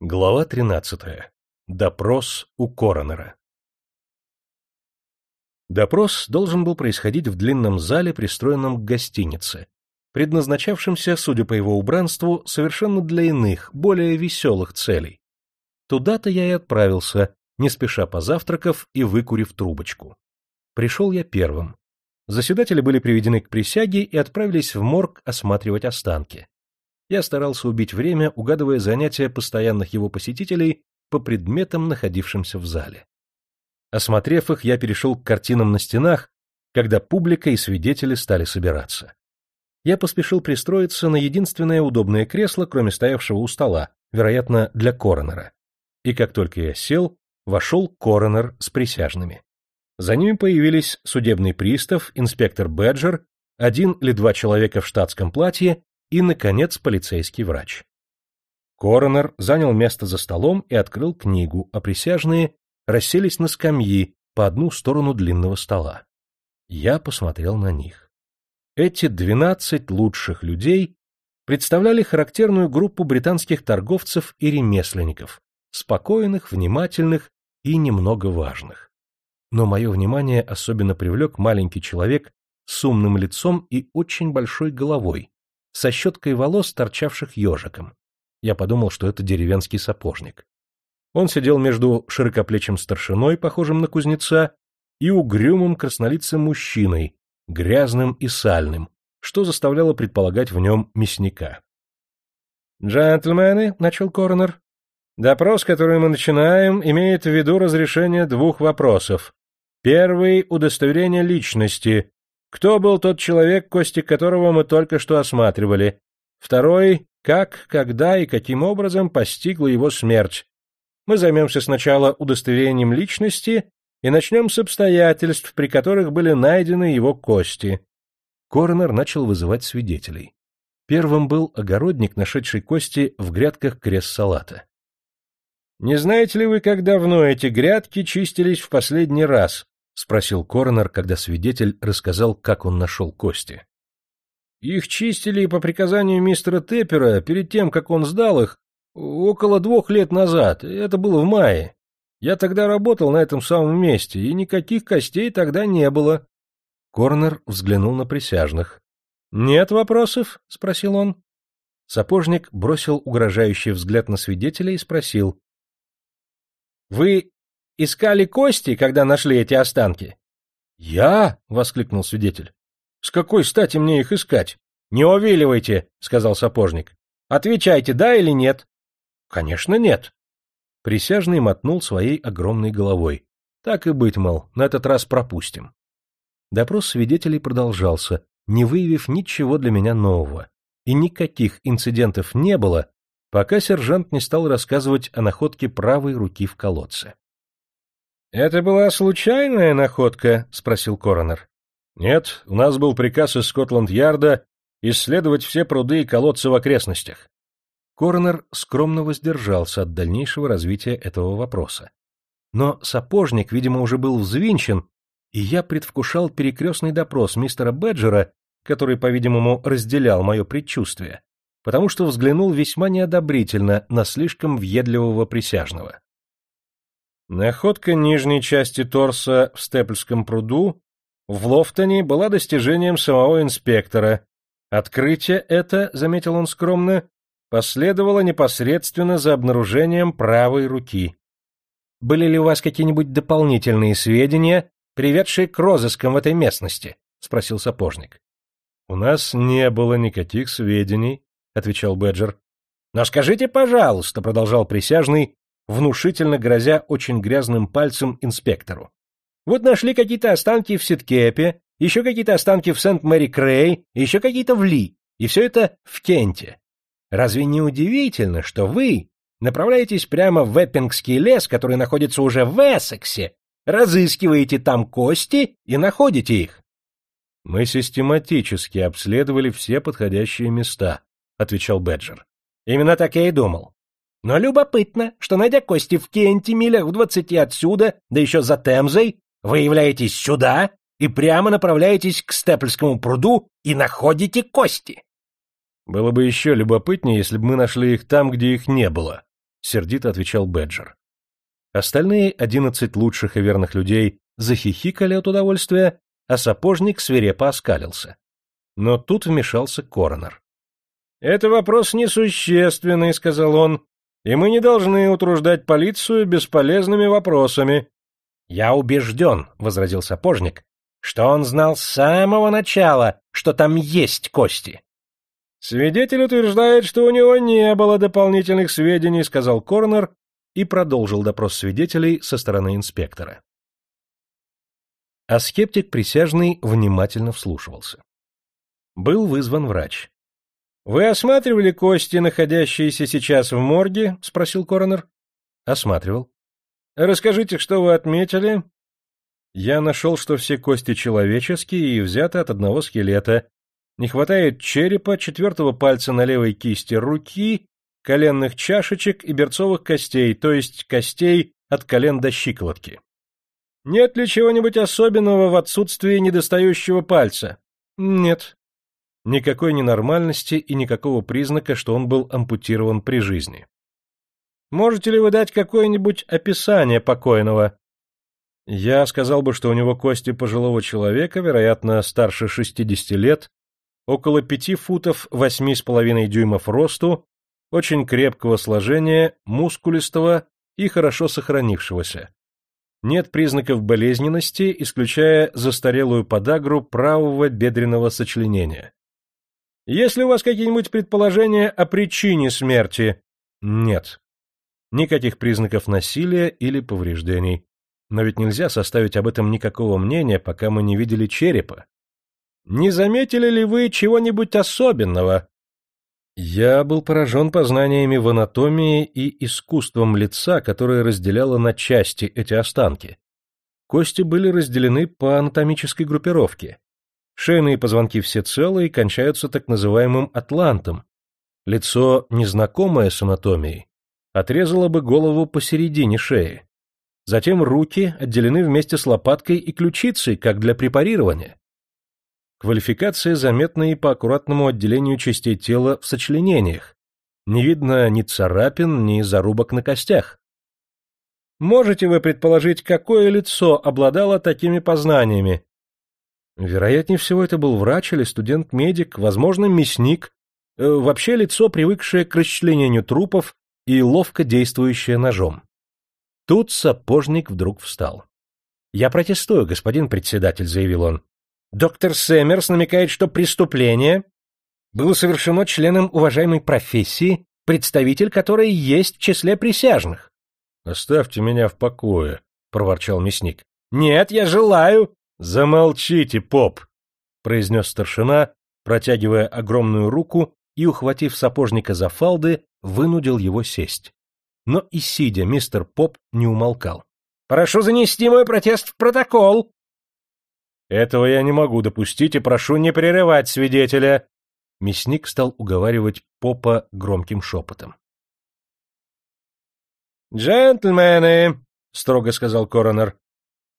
Глава 13. Допрос у коронера. Допрос должен был происходить в длинном зале, пристроенном к гостинице, предназначавшемся, судя по его убранству, совершенно для иных, более веселых целей. Туда-то я и отправился, не спеша позавтракав и выкурив трубочку. Пришел я первым. Заседатели были приведены к присяге и отправились в морг осматривать останки я старался убить время, угадывая занятия постоянных его посетителей по предметам, находившимся в зале. Осмотрев их, я перешел к картинам на стенах, когда публика и свидетели стали собираться. Я поспешил пристроиться на единственное удобное кресло, кроме стоявшего у стола, вероятно, для коронера. И как только я сел, вошел коронер с присяжными. За ними появились судебный пристав, инспектор Бэджер, один или два человека в штатском платье и, наконец, полицейский врач. Коронер занял место за столом и открыл книгу, а присяжные расселись на скамьи по одну сторону длинного стола. Я посмотрел на них. Эти двенадцать лучших людей представляли характерную группу британских торговцев и ремесленников, спокойных, внимательных и немного важных. Но мое внимание особенно привлек маленький человек с умным лицом и очень большой головой, со щеткой волос, торчавших ежиком. Я подумал, что это деревенский сапожник. Он сидел между широкоплечим старшиной, похожим на кузнеца, и угрюмым краснолицым мужчиной, грязным и сальным, что заставляло предполагать в нем мясника. «Джентльмены», — начал коронер, — «допрос, который мы начинаем, имеет в виду разрешение двух вопросов. Первый — удостоверение личности, кто был тот человек, кости которого мы только что осматривали? Второй — как, когда и каким образом постигла его смерть? Мы займемся сначала удостоверением личности и начнем с обстоятельств, при которых были найдены его кости. Коронер начал вызывать свидетелей. Первым был огородник, нашедший кости в грядках крест-салата. «Не знаете ли вы, как давно эти грядки чистились в последний раз?» — спросил коронер, когда свидетель рассказал, как он нашел кости. — Их чистили по приказанию мистера Теппера перед тем, как он сдал их, около двух лет назад, это было в мае. Я тогда работал на этом самом месте, и никаких костей тогда не было. Корнер взглянул на присяжных. — Нет вопросов? — спросил он. Сапожник бросил угрожающий взгляд на свидетеля и спросил. — Вы Искали кости, когда нашли эти останки? — Я? — воскликнул свидетель. — С какой стати мне их искать? — Не увиливайте, — сказал сапожник. — Отвечайте, да или нет? — Конечно, нет. Присяжный мотнул своей огромной головой. Так и быть, мол, на этот раз пропустим. Допрос свидетелей продолжался, не выявив ничего для меня нового. И никаких инцидентов не было, пока сержант не стал рассказывать о находке правой руки в колодце. — Это была случайная находка? — спросил коронер. — Нет, у нас был приказ из Скотланд-Ярда исследовать все пруды и колодцы в окрестностях. Коронер скромно воздержался от дальнейшего развития этого вопроса. Но сапожник, видимо, уже был взвинчен, и я предвкушал перекрестный допрос мистера Бэджера, который, по-видимому, разделял мое предчувствие, потому что взглянул весьма неодобрительно на слишком въедливого присяжного. Находка нижней части торса в Степльском пруду в Лофтоне была достижением самого инспектора. Открытие это, заметил он скромно, последовало непосредственно за обнаружением правой руки. Были ли у вас какие-нибудь дополнительные сведения, приведшие к розыскам в этой местности? спросил сапожник. У нас не было никаких сведений, отвечал Бэджер. Но скажите, пожалуйста, продолжал присяжный, внушительно грозя очень грязным пальцем инспектору. Вот нашли какие-то останки в Ситкепе, еще какие-то останки в Сент-Мэри-Крей, еще какие-то в Ли, и все это в Кенте. Разве не удивительно, что вы направляетесь прямо в Эппингский лес, который находится уже в Эссексе, разыскиваете там кости и находите их? — Мы систематически обследовали все подходящие места, — отвечал Беджер. — Именно так я и думал. Но любопытно, что, найдя кости в Кенте, милях в двадцати отсюда, да еще за Темзой, вы являетесь сюда и прямо направляетесь к Степльскому пруду и находите кости. Было бы еще любопытнее, если бы мы нашли их там, где их не было, — сердито отвечал Беджер. Остальные одиннадцать лучших и верных людей захихикали от удовольствия, а сапожник свирепо оскалился. Но тут вмешался коронер. — Это вопрос несущественный, — сказал он, — и мы не должны утруждать полицию бесполезными вопросами. — Я убежден, — возразил сапожник, — что он знал с самого начала, что там есть кости. — Свидетель утверждает, что у него не было дополнительных сведений, — сказал коронер и продолжил допрос свидетелей со стороны инспектора. А скептик присяжный внимательно вслушивался. Был вызван врач. «Вы осматривали кости, находящиеся сейчас в морге?» — спросил коронер. «Осматривал». «Расскажите, что вы отметили?» «Я нашел, что все кости человеческие и взяты от одного скелета. Не хватает черепа, четвертого пальца на левой кисти руки, коленных чашечек и берцовых костей, то есть костей от колен до щиколотки. Нет ли чего-нибудь особенного в отсутствии недостающего пальца? Нет никакой ненормальности и никакого признака, что он был ампутирован при жизни. Можете ли вы дать какое-нибудь описание покойного? Я сказал бы, что у него кости пожилого человека, вероятно, старше 60 лет, около пяти футов восьми с половиной дюймов росту, очень крепкого сложения, мускулистого и хорошо сохранившегося. Нет признаков болезненности, исключая застарелую подагру правого бедренного сочленения. Есть ли у вас какие-нибудь предположения о причине смерти? Нет. Никаких признаков насилия или повреждений. Но ведь нельзя составить об этом никакого мнения, пока мы не видели черепа. Не заметили ли вы чего-нибудь особенного? Я был поражен познаниями в анатомии и искусством лица, которое разделяло на части эти останки. Кости были разделены по анатомической группировке. Шейные позвонки все целые кончаются так называемым атлантом. Лицо, незнакомое с анатомией, отрезало бы голову посередине шеи. Затем руки отделены вместе с лопаткой и ключицей, как для препарирования. Квалификация заметна и по аккуратному отделению частей тела в сочленениях. Не видно ни царапин, ни зарубок на костях. Можете вы предположить, какое лицо обладало такими познаниями, Вероятнее всего, это был врач или студент-медик, возможно, мясник, э, вообще лицо, привыкшее к расчленению трупов и ловко действующее ножом. Тут сапожник вдруг встал. — Я протестую, господин председатель, — заявил он. — Доктор Сэмерс намекает, что преступление было совершено членом уважаемой профессии, представитель которой есть в числе присяжных. — Оставьте меня в покое, — проворчал мясник. — Нет, я желаю, «Замолчите, поп!» — произнес старшина, протягивая огромную руку и, ухватив сапожника за фалды, вынудил его сесть. Но и сидя, мистер Поп не умолкал. «Прошу занести мой протест в протокол!» «Этого я не могу допустить и прошу не прерывать свидетеля!» Мясник стал уговаривать Попа громким шепотом. «Джентльмены!» — строго сказал коронер.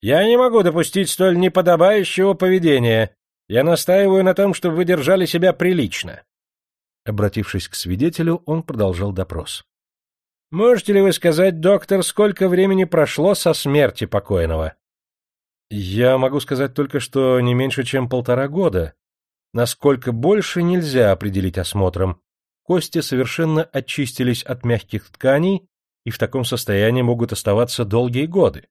Я не могу допустить столь неподобающего поведения. Я настаиваю на том, чтобы вы держали себя прилично. Обратившись к свидетелю, он продолжал допрос. Можете ли вы сказать, доктор, сколько времени прошло со смерти покойного? Я могу сказать только, что не меньше, чем полтора года. Насколько больше нельзя определить осмотром. Кости совершенно очистились от мягких тканей и в таком состоянии могут оставаться долгие годы.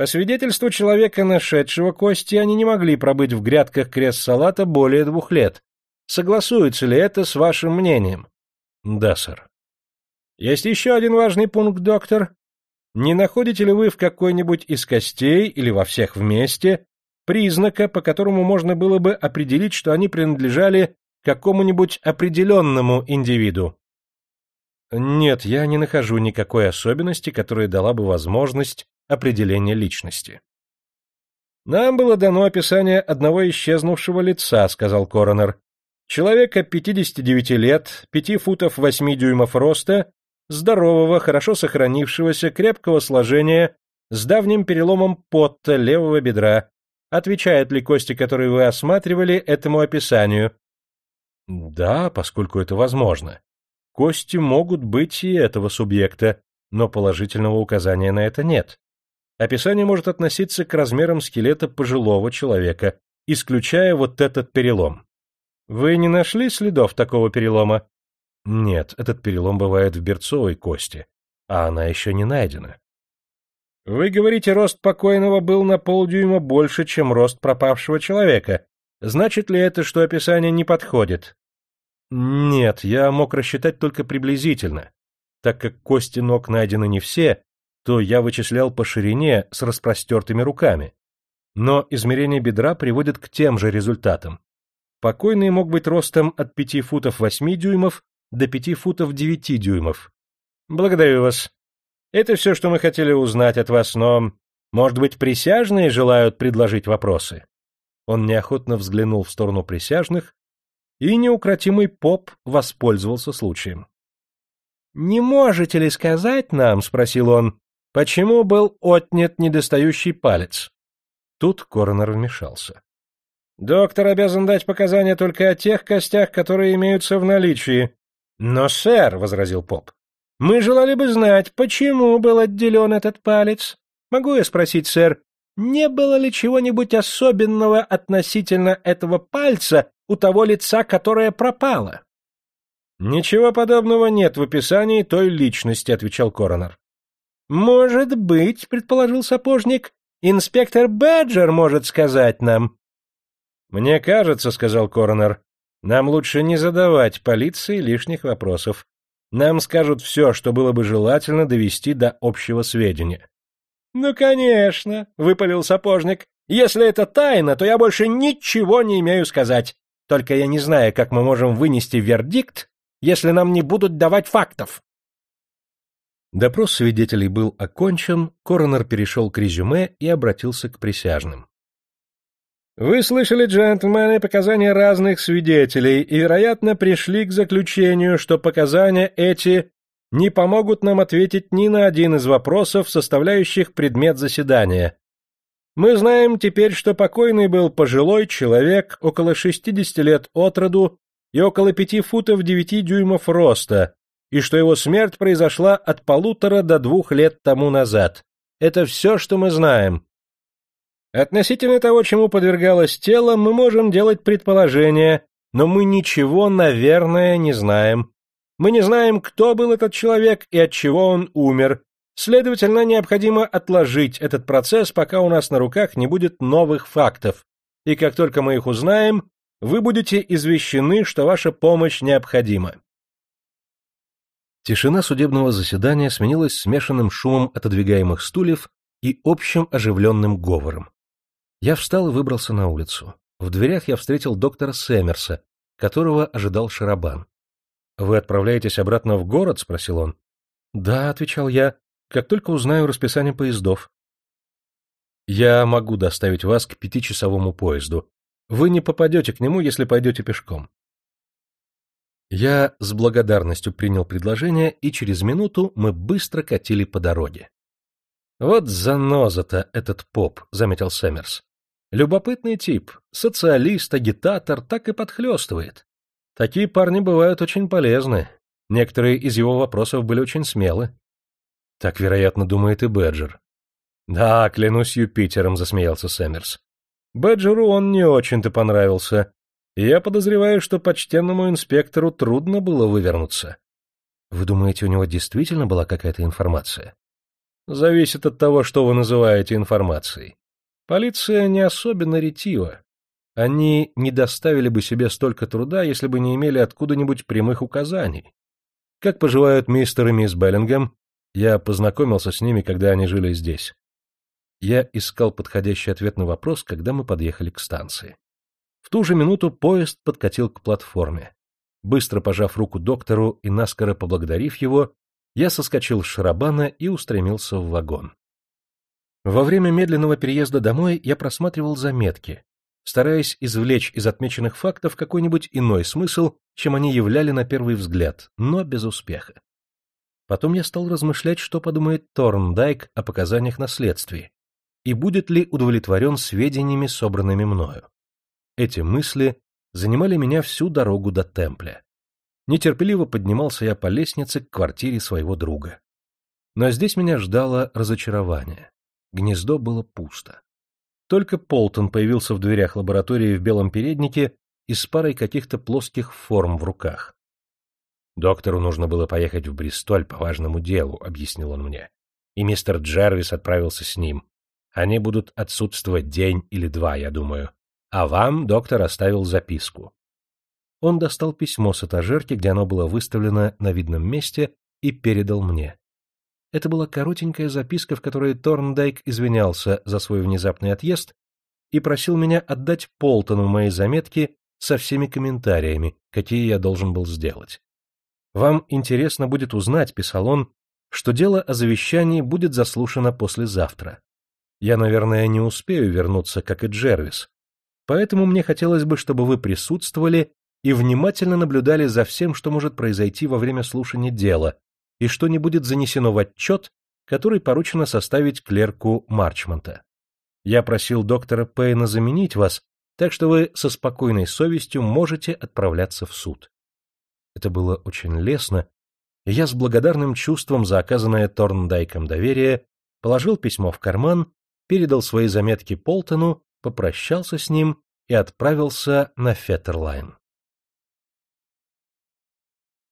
По свидетельству человека, нашедшего кости, они не могли пробыть в грядках крест-салата более двух лет. Согласуется ли это с вашим мнением? Да, сэр. Есть еще один важный пункт, доктор. Не находите ли вы в какой-нибудь из костей или во всех вместе признака, по которому можно было бы определить, что они принадлежали какому-нибудь определенному индивиду? Нет, я не нахожу никакой особенности, которая дала бы возможность определения личности. «Нам было дано описание одного исчезнувшего лица», — сказал коронер. «Человека 59 лет, 5 футов 8 дюймов роста, здорового, хорошо сохранившегося, крепкого сложения, с давним переломом потта левого бедра. Отвечают ли кости, которые вы осматривали, этому описанию?» «Да, поскольку это возможно. Кости могут быть и этого субъекта, но положительного указания на это нет. Описание может относиться к размерам скелета пожилого человека, исключая вот этот перелом. Вы не нашли следов такого перелома? Нет, этот перелом бывает в берцовой кости, а она еще не найдена. Вы говорите, рост покойного был на полдюйма больше, чем рост пропавшего человека. Значит ли это, что описание не подходит? Нет, я мог рассчитать только приблизительно. Так как кости ног найдены не все, то я вычислял по ширине с распростертыми руками. Но измерение бедра приводит к тем же результатам. Покойный мог быть ростом от 5 футов 8 дюймов до 5 футов 9 дюймов. Благодарю вас. Это все, что мы хотели узнать от вас, но, может быть, присяжные желают предложить вопросы?» Он неохотно взглянул в сторону присяжных, и неукротимый поп воспользовался случаем. «Не можете ли сказать нам, — спросил он, — почему был отнят недостающий палец?» Тут коронер вмешался. «Доктор обязан дать показания только о тех костях, которые имеются в наличии». «Но, сэр, — возразил поп, мы желали бы знать, почему был отделен этот палец. Могу я спросить, сэр, не было ли чего-нибудь особенного относительно этого пальца у того лица, которое пропало? Ничего подобного нет в описании той личности, отвечал коронер. Может быть, предположил сапожник, инспектор Бэджер может сказать нам. Мне кажется, сказал коронер, нам лучше не задавать полиции лишних вопросов. Нам скажут все, что было бы желательно довести до общего сведения. — Ну, конечно, — выпалил сапожник. — Если это тайна, то я больше ничего не имею сказать. Только я не знаю, как мы можем вынести вердикт, если нам не будут давать фактов. Допрос свидетелей был окончен, коронер перешел к резюме и обратился к присяжным. Вы слышали, джентльмены, показания разных свидетелей и, вероятно, пришли к заключению, что показания эти не помогут нам ответить ни на один из вопросов, составляющих предмет заседания. Мы знаем теперь, что покойный был пожилой человек, около 60 лет от роду и около 5 футов 9 дюймов роста, и что его смерть произошла от полутора до двух лет тому назад. Это все, что мы знаем. Относительно того, чему подвергалось тело, мы можем делать предположения, но мы ничего, наверное, не знаем. Мы не знаем, кто был этот человек и от чего он умер. Следовательно, необходимо отложить этот процесс, пока у нас на руках не будет новых фактов. И как только мы их узнаем, вы будете извещены, что ваша помощь необходима. Тишина судебного заседания сменилась смешанным шумом отодвигаемых стульев и общим оживленным говором. Я встал и выбрался на улицу. В дверях я встретил доктора Сэмерса, которого ожидал Шарабан. «Вы отправляетесь обратно в город?» — спросил он. «Да», — отвечал я, — «как только узнаю расписание поездов». «Я могу доставить вас к пятичасовому поезду. Вы не попадете к нему, если пойдете пешком». Я с благодарностью принял предложение, и через минуту мы быстро катили по дороге. «Вот заноза-то этот поп», — заметил Сэмерс. Любопытный тип, социалист, агитатор, так и подхлестывает. Такие парни бывают очень полезны. Некоторые из его вопросов были очень смелы. Так, вероятно, думает и Бэджер. Да, клянусь Юпитером, засмеялся Сэмерс. Бэджеру он не очень-то понравился. Я подозреваю, что почтенному инспектору трудно было вывернуться. Вы думаете, у него действительно была какая-то информация? Зависит от того, что вы называете информацией. Полиция не особенно ретива. Они не доставили бы себе столько труда, если бы не имели откуда-нибудь прямых указаний. Как поживают мистер и мисс Беллингем? Я познакомился с ними, когда они жили здесь. Я искал подходящий ответ на вопрос, когда мы подъехали к станции. В ту же минуту поезд подкатил к платформе. Быстро пожав руку доктору и наскоро поблагодарив его, я соскочил с шарабана и устремился в вагон. Во время медленного переезда домой я просматривал заметки, стараясь извлечь из отмеченных фактов какой-нибудь иной смысл, чем они являли на первый взгляд, но без успеха. Потом я стал размышлять, что подумает Торндайк о показаниях на следствии, и будет ли удовлетворен сведениями, собранными мною. Эти мысли занимали меня всю дорогу до Темпля. Нетерпеливо поднимался я по лестнице к квартире своего друга. Но здесь меня ждало разочарование. Гнездо было пусто. Только Полтон появился в дверях лаборатории в белом переднике и с парой каких-то плоских форм в руках. «Доктору нужно было поехать в Бристоль по важному делу», — объяснил он мне. «И мистер Джервис отправился с ним. Они будут отсутствовать день или два, я думаю. А вам доктор оставил записку». Он достал письмо с этажерки, где оно было выставлено на видном месте, и передал мне. Это была коротенькая записка, в которой Торндайк извинялся за свой внезапный отъезд и просил меня отдать Полтону мои заметки со всеми комментариями, какие я должен был сделать. «Вам интересно будет узнать», — писал он, — «что дело о завещании будет заслушано послезавтра. Я, наверное, не успею вернуться, как и Джервис, поэтому мне хотелось бы, чтобы вы присутствовали и внимательно наблюдали за всем, что может произойти во время слушания дела, и что не будет занесено в отчет, который поручено составить клерку Марчмонта. Я просил доктора Пейна заменить вас, так что вы со спокойной совестью можете отправляться в суд. Это было очень лестно, и я с благодарным чувством за оказанное Торндайком доверие положил письмо в карман, передал свои заметки Полтону, попрощался с ним и отправился на Феттерлайн.